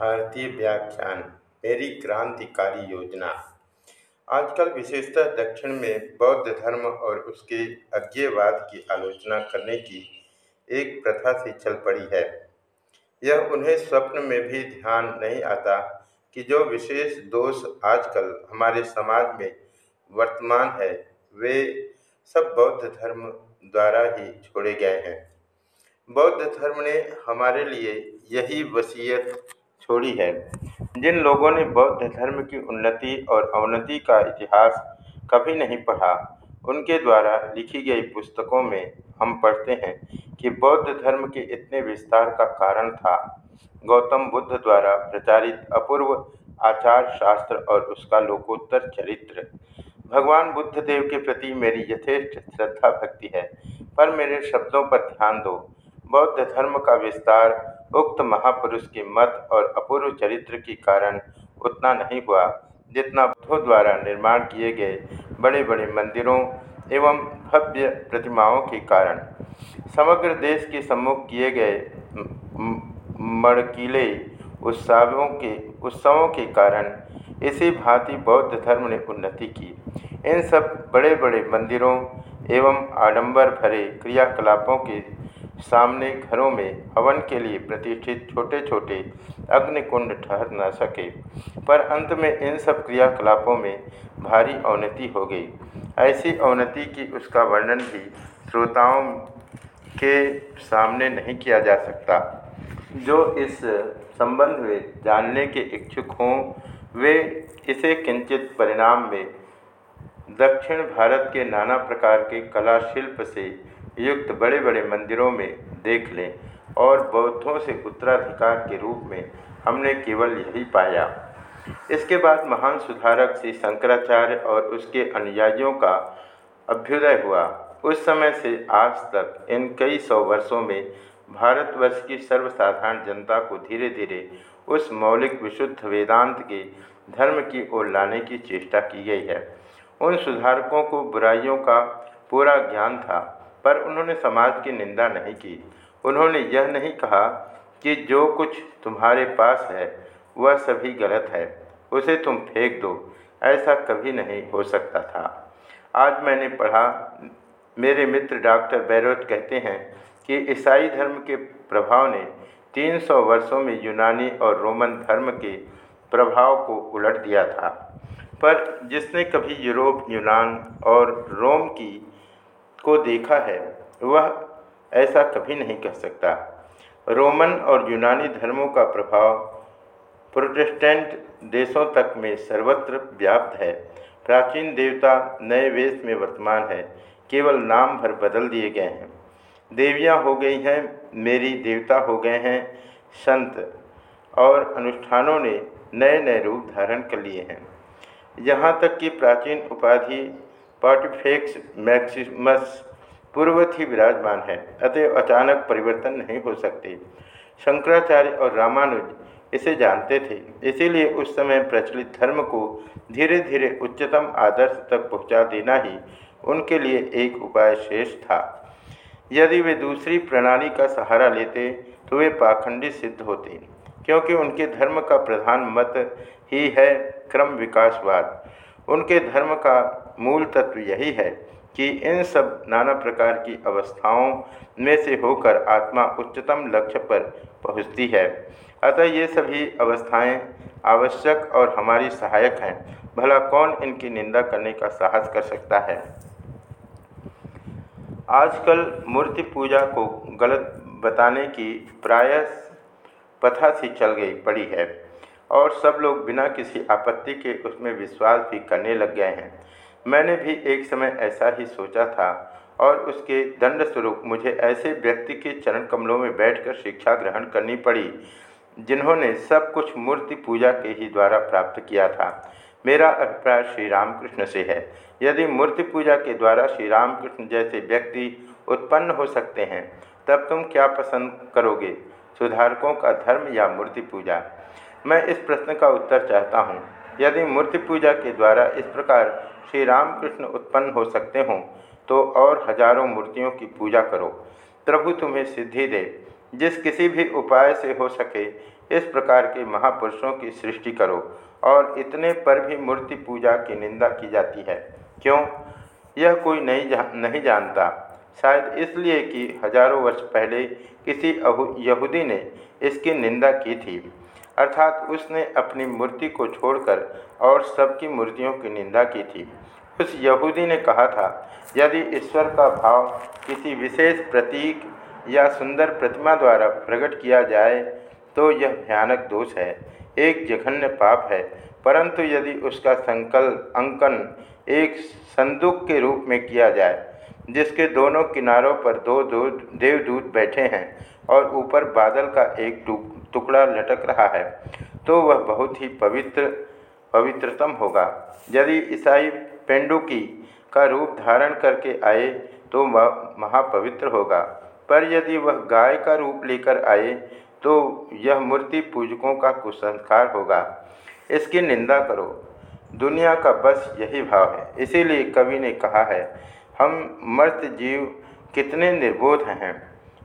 भारतीय व्याख्यान, मेरी क्रांतिकारी योजना। आजकल विशेषतः दक्षिण में बौद्ध धर्म और उसके अज्ञेयवाद की आलोचना करने की एक प्रथा सी चल पड़ी है। यह उन्हें स्वप्न में भी ध्यान नहीं आता कि जो विशेष दोष आजकल हमारे समाज में वर्तमान है, वे सब बौद्ध धर्म द्वारा ही छोड़े गए हैं। बौद्ध धर्म ने हमारे लिए यही वसीयत छोड़ी है। जिन लोगों ने बौद्ध धर्म की उन्नति और अवनति का इतिहास कभी नहीं पढ़ा, उनके द्वारा लिखी गई पुस्तकों में हम पढ़ते हैं कि बौद्ध धर्म के इतने विस्तार का कारण था। गौतम बुद्ध द्वारा प्रचारित अपूर्व आचार शास्त्र और उसका लोकोत्तर चरित्र। भगवान बुद्ध देव के प्रति मेरी यथेष्ट श्रद्धा भक्ति है, पर मेरे शब्दों पर ध्यान दो। बौद्ध धर्म का विस्तार उक्त महापुरुष के मत और अपूर्व चरित्र के कारण उतना नहीं हुआ, जितना बुद्धों द्वारा निर्माण किए गए बड़े बड़े मंदिरों एवं भव्य प्रतिमाओं के कारण। समग्र देश के सम्मुख किए गए मड़कीले उत्सवों के उत्सवों के कारण इसी भांति बौद्ध धर्म ने उन्नति की। इन सब बड़े बड़े मंदिरों एवं आडंबर भरे क्रियाकलापों के सामने घरों में हवन के लिए प्रतिष्ठित छोटे छोटे अग्निकुंड ठहर न सके। पर अंत में इन सब क्रियाकलापों में भारी अवनति हो गई। ऐसी अवनति की उसका वर्णन भी श्रोताओं के सामने नहीं किया जा सकता। जो इस संबंध में जानने के इच्छुक हों, वे इसे किंचित परिणाम में दक्षिण भारत के नाना प्रकार के कला शिल्प से युक्त बड़े बड़े मंदिरों में देख लें और बौद्धों से उत्तराधिकार के रूप में हमने केवल यही पाया। इसके बाद महान सुधारक श्री शंकराचार्य और उसके अनुयायियों का अभ्युदय हुआ। उस समय से आज तक इन कई सौ वर्षों में भारतवर्ष की सर्वसाधारण जनता को धीरे धीरे उस मौलिक विशुद्ध वेदांत के धर्म की ओर लाने की चेष्टा की गई है। उन सुधारकों को बुराइयों का पूरा ज्ञान था। पर उन्होंने समाज की निंदा नहीं की। उन्होंने यह नहीं कहा कि जो कुछ तुम्हारे पास है, वह सभी गलत है। उसे तुम फेंक दो, ऐसा कभी नहीं हो सकता था। आज मैंने पढ़ा, मेरे मित्र डॉक्टर बैरोत कहते हैं कि ईसाई धर्म के प्रभाव ने 300 वर्षों में यूनानी और रोमन धर्म के प्रभाव को उलट दिया था। पर जिसने कभी यूरोप, यूनान और रोम की को देखा है, वह ऐसा कभी नहीं कह सकता। रोमन और यूनानी धर्मों का प्रभाव प्रोटेस्टेंट देशों तक में सर्वत्र व्याप्त है। प्राचीन देवता नए वेश में वर्तमान है, केवल नाम भर बदल दिए गए हैं। देवियाँ हो गई हैं, मेरी देवता हो गए हैं, संत और अनुष्ठानों ने नए नए रूप धारण कर लिए हैं। यहाँ तक कि प्राचीन उपाधि पॉटिफेक्स मैक्सिमस पूर्वत ही विराजमान है, अतएव अचानक परिवर्तन नहीं हो सकते। शंकराचार्य और रामानुज इसे जानते थे, इसीलिए उस समय प्रचलित धर्म को धीरे धीरे उच्चतम आदर्श तक पहुँचा देना ही उनके लिए एक उपाय शेष था। यदि वे दूसरी प्रणाली का सहारा लेते तो वे पाखंडी सिद्ध होते, क्योंकि उनके धर्म का प्रधान मत ही है क्रम विकासवाद। उनके धर्म का मूल तत्व यही है कि इन सब नाना प्रकार की अवस्थाओं में से होकर आत्मा उच्चतम लक्ष्य पर पहुँचती है। अतः ये सभी अवस्थाएँ आवश्यक और हमारी सहायक हैं। भला कौन इनकी निंदा करने का साहस कर सकता है? आजकल मूर्ति पूजा को गलत बताने की प्राय पथा सी चल गई पड़ी है और सब लोग बिना किसी आपत्ति के उसमें विश्वास भी करने लग गए हैं। मैंने भी एक समय ऐसा ही सोचा था और उसके दंड स्वरूप मुझे ऐसे व्यक्ति के चरण कमलों में बैठकर शिक्षा ग्रहण करनी पड़ी, जिन्होंने सब कुछ मूर्ति पूजा के ही द्वारा प्राप्त किया था। मेरा अभिप्राय श्री रामकृष्ण से है। यदि मूर्ति पूजा के द्वारा श्री रामकृष्ण जैसे व्यक्ति उत्पन्न हो सकते हैं, तब तुम क्या पसंद करोगे, सुधारकों का धर्म या मूर्ति पूजा? मैं इस प्रश्न का उत्तर चाहता हूँ। यदि मूर्ति पूजा के द्वारा इस प्रकार श्री रामकृष्ण उत्पन्न हो सकते हों तो और हज़ारों मूर्तियों की पूजा करो। प्रभु तुम्हें सिद्धि दे। जिस किसी भी उपाय से हो सके इस प्रकार के महापुरुषों की सृष्टि करो और इतने पर भी मूर्ति पूजा की निंदा की जाती है। क्यों? यह कोई नहीं जा, नहीं जानता। शायद इसलिए कि हज़ारों वर्ष पहले किसी यहूदी ने इसकी निंदा की थी। अर्थात उसने अपनी मूर्ति को छोड़कर और सबकी मूर्तियों की निंदा की थी। उस यहूदी ने कहा था, यदि ईश्वर का भाव किसी विशेष प्रतीक या सुंदर प्रतिमा द्वारा प्रकट किया जाए तो यह भयानक दोष है। एक जघन्य पाप है, परंतु यदि उसका संकल्प अंकन एक संदूक के रूप में किया जाए जिसके दोनों किनारों पर दो दो देवदूत बैठे हैं और ऊपर बादल का एक टुकड़ा लटक रहा है तो वह बहुत ही पवित्र, पवित्रतम होगा। यदि ईसाई पेंडुकी का रूप धारण करके आए तो वह महापवित्र होगा। पर यदि वह गाय का रूप लेकर आए तो यह मूर्ति पूजकों का कुसंस्कार होगा। इसकी निंदा करो। दुनिया का बस यही भाव है। इसीलिए कवि ने कहा है हम मर्त जीव कितने निर्बोध हैं?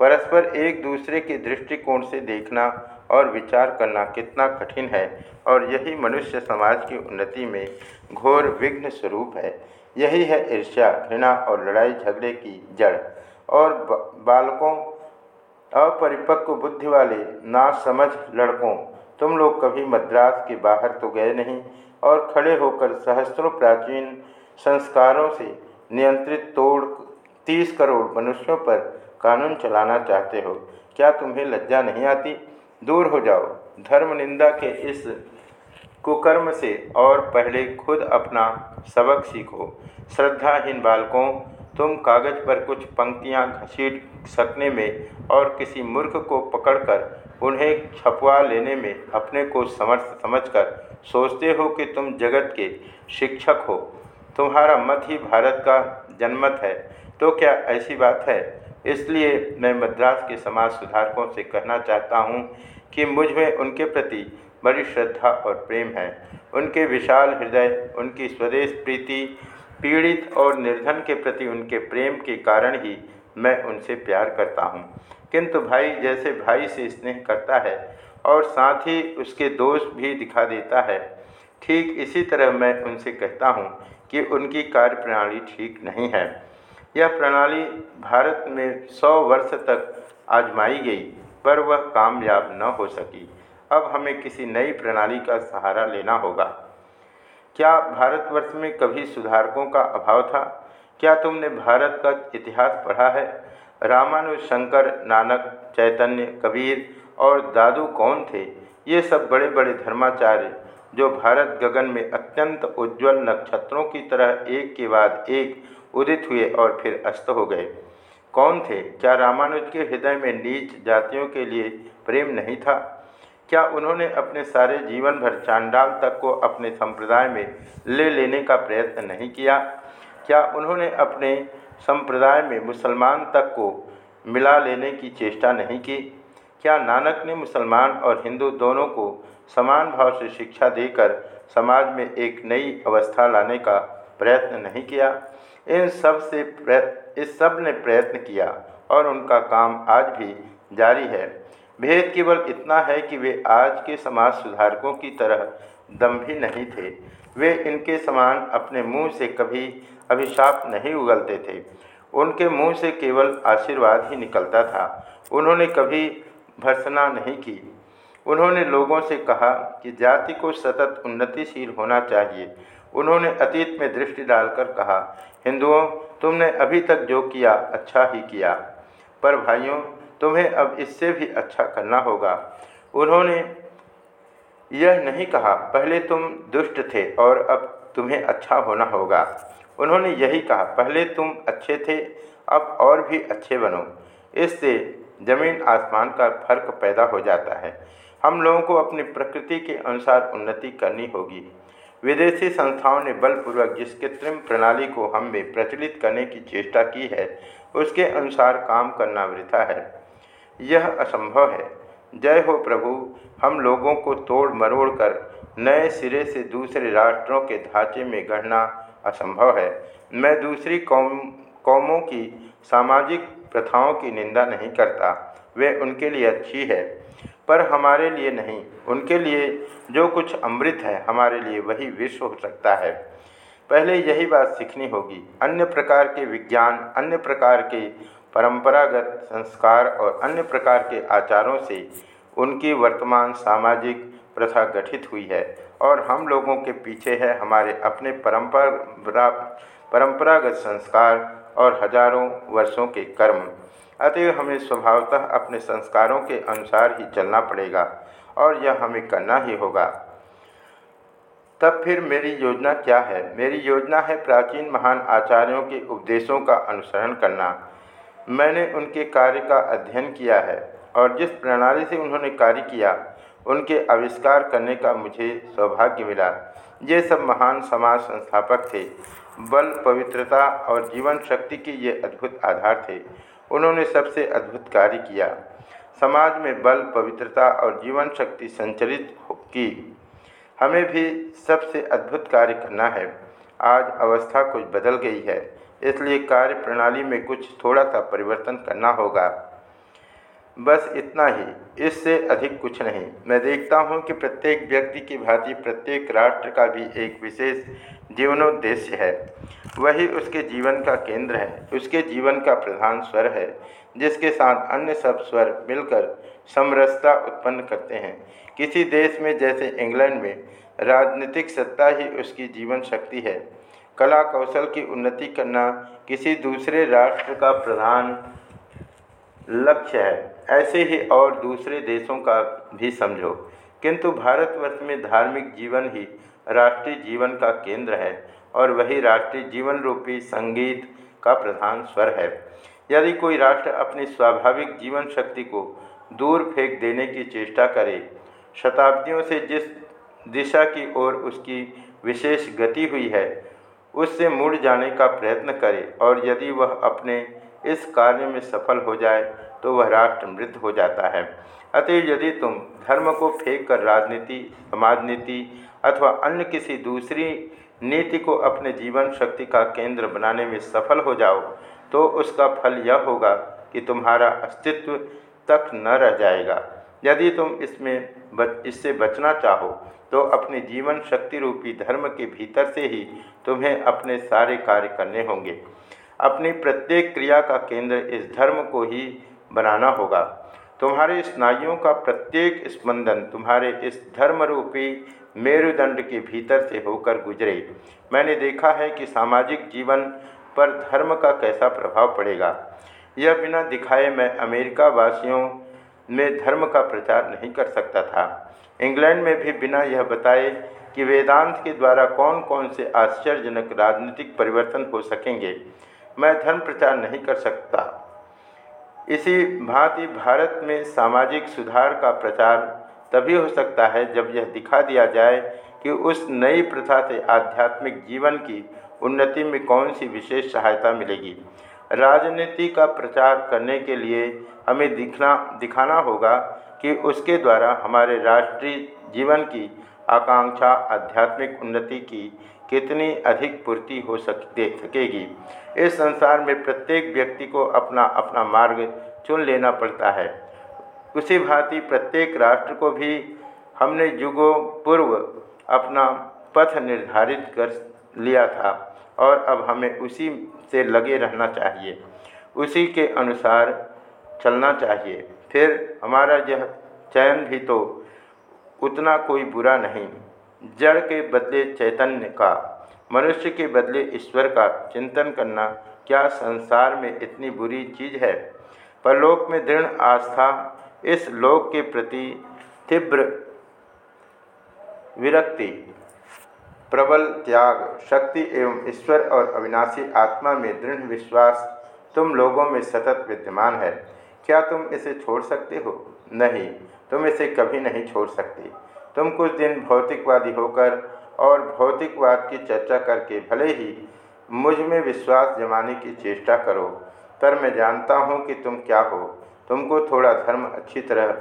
परस्पर एक दूसरे के दृष्टिकोण से देखना और विचार करना कितना कठिन है? और यही मनुष्य समाज की उन्नति में घोर विघ्न स्वरूप है। यही है ईर्ष्या, घृणा और लड़ाई झगड़े की जड़। और बालकों, अपरिपक्व बुद्धि वाले ना समझ लड़कों, तुम लोग कभी मद्रास के बाहर तो गए नहीं? और खड़े होकर सहस्त्रों प्राचीन संस्कारों से नियंत्रित तोड़, तीस करोड़ मनुष्यों पर कानून चलाना चाहते हो। क्या तुम्हें लज्जा नहीं आती? दूर हो जाओ। धर्म निंदा के इस कुकर्म से और पहले खुद अपना सबक सीखो। श्रद्धाहीन बालकों, तुम कागज़ पर कुछ पंक्तियाँ घसीट सकने में और किसी मूर्ख को पकड़कर उन्हें छपवा लेने में अपने को समर्थ समझकर सोचते हो कि तुम जगत के शिक्षक हो। तुम्हारा मत ही भारत का जनमत है। तो क्या ऐसी बात है? इसलिए मैं मद्रास के समाज सुधारकों से कहना चाहता हूँ कि मुझमें उनके प्रति बड़ी श्रद्धा और प्रेम है। उनके विशाल हृदय, उनकी स्वदेश प्रीति, पीड़ित और निर्धन के प्रति उनके प्रेम के कारण ही मैं उनसे प्यार करता हूँ। किंतु भाई, जैसे भाई से स्नेह करता है और साथ ही उसके दोष भी दिखा देता है ठीक इसी तरह मैं उनसे कहता हूँ कि उनकी कार्य प्रणाली ठीक नहीं है। यह प्रणाली भारत में सौ वर्ष तक आजमाई गई, पर वह कामयाब न हो सकी। अब हमें किसी नई प्रणाली का सहारा लेना होगा। क्या भारतवर्ष में कभी सुधारकों का अभाव था? क्या तुमने भारत का इतिहास पढ़ा है? रामानुज शंकर, नानक, चैतन्य, कबीर और दादू कौन थे? ये सब बड़े बड़े धर्माचार्य जो भारत गगन में अत्यंत उज्जवल नक्षत्रों की तरह एक के बाद एक उदित हुए और फिर अस्त हो गए। कौन थे? क्या रामानुज के हृदय में नीच जातियों के लिए प्रेम नहीं था? क्या उन्होंने अपने सारे जीवन भर चांडाल तक को अपने संप्रदाय में ले लेने का प्रयत्न नहीं किया? क्या उन्होंने अपने संप्रदाय में मुसलमान तक को मिला लेने की चेष्टा नहीं की? क्या नानक ने मुसलमान और हिंदू दोनों को समान भाव से शिक्षा देकर समाज में एक नई अवस्था लाने का प्रयत्न नहीं किया। इन सबसे इस सबने प्रयत्न किया और उनका काम आज भी जारी है। भेद केवल इतना है कि वे आज के समाज सुधारकों की तरह दम्भी नहीं थे। वे इनके समान अपने मुँह से कभी अभिशाप नहीं उगलते थे। उनके मुँह से केवल आशीर्वाद ही निकलता था। उन्होंने कभी भर्सना नहीं की। उन्होंने लोगों से कहा कि जाति को सतत उन्नतिशील होना चाहिए। उन्होंने अतीत में दृष्टि डालकर कहा, हिंदुओं, तुमने अभी तक जो किया अच्छा ही किया। पर भाइयों, तुम्हें अब इससे भी अच्छा करना होगा। उन्होंने यह नहीं कहा, पहले तुम दुष्ट थे और अब तुम्हें अच्छा होना होगा। उन्होंने यही कहा, पहले तुम अच्छे थे, अब और भी अच्छे बनो। इससे ज़मीन आसमान का फ़र्क पैदा हो जाता है। हम लोगों को अपनी प्रकृति के अनुसार उन्नति करनी होगी। विदेशी संस्थाओं ने बलपूर्वक जिस कृत्रिम प्रणाली को हम में प्रचलित करने की चेष्टा की है, उसके अनुसार काम करना वृथा है। यह असंभव है। जय हो प्रभु, हम लोगों को तोड़ मरोड़ कर नए सिरे से दूसरे राष्ट्रों के ढांचे में गढ़ना असंभव है। मैं दूसरी कौम, कौमों की सामाजिक प्रथाओं की निंदा नहीं करता। वे उनके लिए अच्छी है। पर हमारे लिए नहीं, उनके लिए जो कुछ अमृत है, हमारे लिए वही विश्व हो सकता है। पहले यही बात सीखनी होगी। अन्य प्रकार के विज्ञान, अन्य प्रकार के परंपरागत संस्कार और अन्य प्रकार के आचारों से उनकी वर्तमान सामाजिक प्रथा गठित हुई है और हम लोगों के पीछे है हमारे अपने परंपरा, परंपरागत संस्कार और हज़ारों वर्षों के कर्म। अतएव हमें स्वभावतः अपने संस्कारों के अनुसार ही चलना पड़ेगा और यह हमें करना ही होगा। तब फिर मेरी योजना क्या है? मेरी योजना है प्राचीन महान आचार्यों के उपदेशों का अनुसरण करना। मैंने उनके कार्य का अध्ययन किया है और जिस प्रणाली से उन्होंने कार्य किया, उनके आविष्कार करने का मुझे सौभाग्य मिला। ये सब महान समाज संस्थापक थे। बल, पवित्रता और जीवन शक्ति के ये अद्भुत आधार थे। उन्होंने सबसे अद्भुत कार्य किया। समाज में बल, पवित्रता और जीवन शक्ति संचरित की। हमें भी सबसे अद्भुत कार्य करना है। आज अवस्था कुछ बदल गई है, इसलिए कार्य प्रणाली में कुछ थोड़ा सा परिवर्तन करना होगा। बस इतना ही, इससे अधिक कुछ नहीं। मैं देखता हूँ कि प्रत्येक व्यक्ति की भांति प्रत्येक राष्ट्र का भी एक विशेष जीवनोद्देश्य है। वही उसके जीवन का केंद्र है, उसके जीवन का प्रधान स्वर है, जिसके साथ अन्य सब स्वर मिलकर समरसता उत्पन्न करते हैं। किसी देश में जैसे इंग्लैंड में, राजनीतिक सत्ता ही उसकी जीवन शक्ति है। कला कौशल की उन्नति करना किसी दूसरे राष्ट्र का प्रधान लक्ष्य है। ऐसे ही और दूसरे देशों का भी समझो। किंतु भारतवर्ष में धार्मिक जीवन ही राष्ट्रीय जीवन का केंद्र है और वही राष्ट्रीय जीवन रूपी संगीत का प्रधान स्वर है। यदि कोई राष्ट्र अपनी स्वाभाविक जीवन शक्ति को दूर फेंक देने की चेष्टा करे, शताब्दियों से जिस दिशा की ओर उसकी विशेष गति हुई है, उससे मुड़ जाने का प्रयत्न करे और यदि वह अपने इस कार्य में सफल हो जाए तो वह राष्ट्र मृत हो जाता है। अतः यदि तुम धर्म को फेंक कर राजनीति समाज नीति अथवा अन्य किसी दूसरी नीति को अपने जीवन शक्ति का केंद्र बनाने में सफल हो जाओ तो उसका फल यह होगा कि तुम्हारा अस्तित्व तक न रह जाएगा। यदि तुम इसमें बच, इससे बचना चाहो तो अपने जीवन शक्ति रूपी धर्म के भीतर से ही तुम्हें अपने सारे कार्य करने होंगे। अपनी प्रत्येक क्रिया का केंद्र इस धर्म को ही बनाना होगा। तुम्हारे स्नायुओं का प्रत्येक स्पंदन तुम्हारे इस धर्म रूपी मेरुदंड के भीतर से होकर गुजरे। मैंने देखा है कि सामाजिक जीवन पर धर्म का कैसा प्रभाव पड़ेगा। यह बिना दिखाए मैं अमेरिका वासियों में धर्म का प्रचार नहीं कर सकता था। इंग्लैंड में भी बिना यह बताए कि वेदांत के द्वारा कौन कौन से आश्चर्यजनक राजनीतिक परिवर्तन हो सकेंगे। मैं धर्म प्रचार नहीं कर सकता। इसी भांति भारत में सामाजिक सुधार का प्रचार तभी हो सकता है जब यह दिखा दिया जाए कि उस नई प्रथा से आध्यात्मिक जीवन की उन्नति में कौन सी विशेष सहायता मिलेगी। राजनीति का प्रचार करने के लिए हमें दिखना, दिखाना होगा कि उसके द्वारा हमारे राष्ट्रीय जीवन की आकांक्षा, आध्यात्मिक उन्नति की कितनी अधिक पूर्ति हो सक, दे, सकेगी। इस संसार में प्रत्येक व्यक्ति को अपना अपना मार्ग चुन लेना पड़ता है। उसी भांति प्रत्येक राष्ट्र को भी हमने युगों पूर्व अपना पथ निर्धारित कर लिया था और अब हमें उसी से लगे रहना चाहिए। उसी के अनुसार चलना चाहिए। फिर हमारा यह चयन भी तो उतना कोई बुरा नहीं। जड़ के बदले चैतन्य का, मनुष्य के बदले ईश्वर का चिंतन करना क्या संसार में इतनी बुरी चीज़ है? परलोक में दृढ़ आस्था इस लोक के प्रति तीव्र विरक्ति, प्रबल त्याग, शक्ति एवं ईश्वर और अविनाशी आत्मा में दृढ़ विश्वास तुम लोगों में सतत विद्यमान है। क्या तुम इसे छोड़ सकते हो? नहीं, तुम इसे कभी नहीं छोड़ सकते। तुम कुछ दिन भौतिकवादी होकर और भौतिकवाद की चर्चा करके भले ही मुझमें विश्वास जमाने की चेष्टा करो, पर मैं जानता हूँ कि तुम क्या हो। तुमको थोड़ा धर्म अच्छी तरह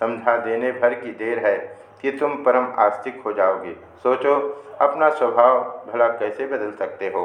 समझा देने भर की देर है कि तुम परम आस्तिक हो जाओगे। सोचो, अपना स्वभाव भला कैसे बदल सकते हो?